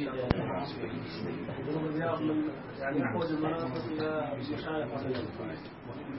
کی جائے